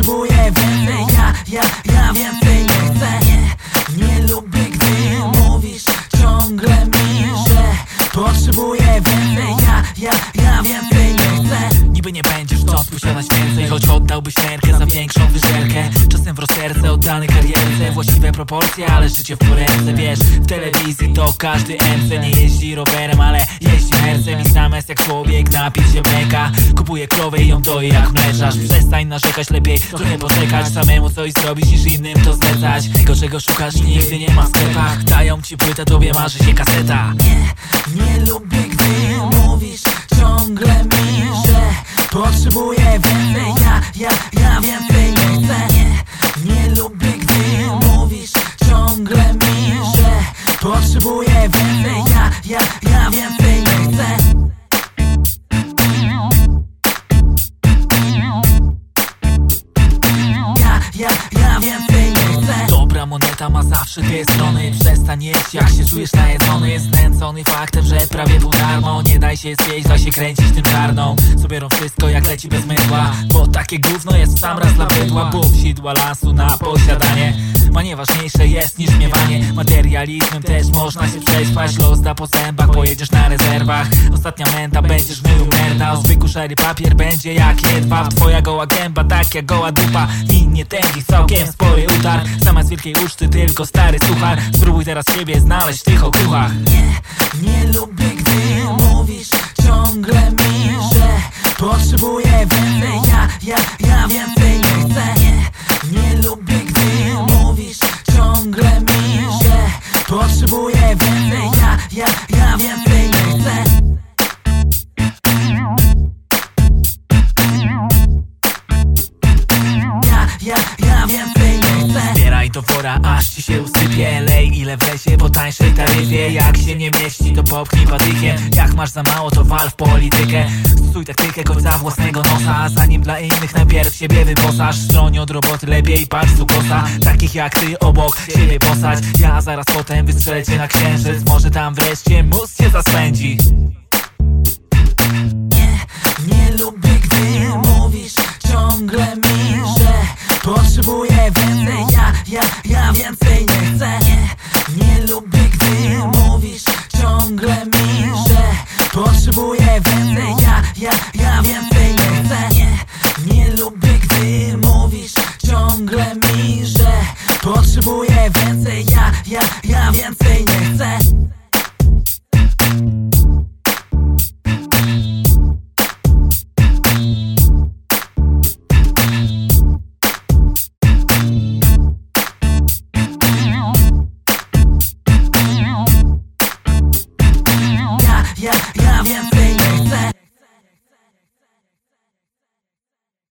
Potrzebuję więcej, ja, ja, ja więcej nie chcę. Nie, nie lubię gdy mówisz ciągle mi, że Potrzebuję więcej, ja, ja, ja nie będziesz wciąż posiadać więcej Choć oddałbyś nerkę za większą wyżerkę. Czasem w rozterce oddany karierce Właściwe proporcje, ale życie w poręce. Wiesz, w telewizji to każdy MC Nie jeździ rowerem, ale jeździ mercem I zamiast jak człowiek napić się mleka. Kupuje krowę i ją doi jak mleczarz. Przestań narzekać, lepiej trochę poczekać. Samemu coś zrobić niż innym to zlecać. Tego czego szukasz nigdy nie ma w sklepach. Dają ci płytę, tobie marzy się kaseta. Nie, nie Potrzebuję więcej, ja, ja, ja więcej nie chcę. Ja, ja, ja więcej nie chcę. Dobra moneta ma zawsze dwie strony. Przestań jeść jak się czujesz najedzony. Jest nęcony faktem, że prawie pół darmo. Nie daj się zwieść, daj się kręcić tym czarną. Sobie rób wszystko jak leci bez mydła. Bo takie gówno jest w sam raz dla bydła. Bum, sidła lasu na posiadanie Ma nieważniejsze jest niż miewanie Materializmem też można się prześpać Los da po zębach, pojedziesz na rezerwach. Ostatnia menta, będziesz mył merda O zwykły szary papier będzie jak jedwab. Twoja goła gęba, tak jak goła dupa. Winnie tęgi całkiem spory utar Zamiast wielkiej uczty tylko stary suchar. Spróbuj teraz siebie znaleźć w tych okruchach Nie, nie lubię gdy mówisz ciągle mi, że Potrzebuję więcej, ja, ja, ja więcej nie chcę. Nie, nie lubię ja aż ci się usypie. Lej ile wlezie po tańszej taryfie. Jak się nie mieści, to popchnij patykiem. Jak masz za mało, to wal w politykę. Stosuj taktykę końca własnego nosa. Zanim dla innych najpierw siebie wyposaż. Stronie od roboty lepiej patrz z ukosa Takich jak ty obok siebie posadź Ja zaraz potem wystrzelę cię na księżyc. Może tam wreszcie mózg cię zaspędzi ja, ja, więcej nie chcę. Nie, nie lubię gdy mówisz ciągle mi, że Potrzebuję więcej, ja, ja, ja więcej nie chcę. Nie, nie lubię gdy mówisz ciągle mi, że Potrzebuję więcej, ja, ja, ja więcej nie Yeah.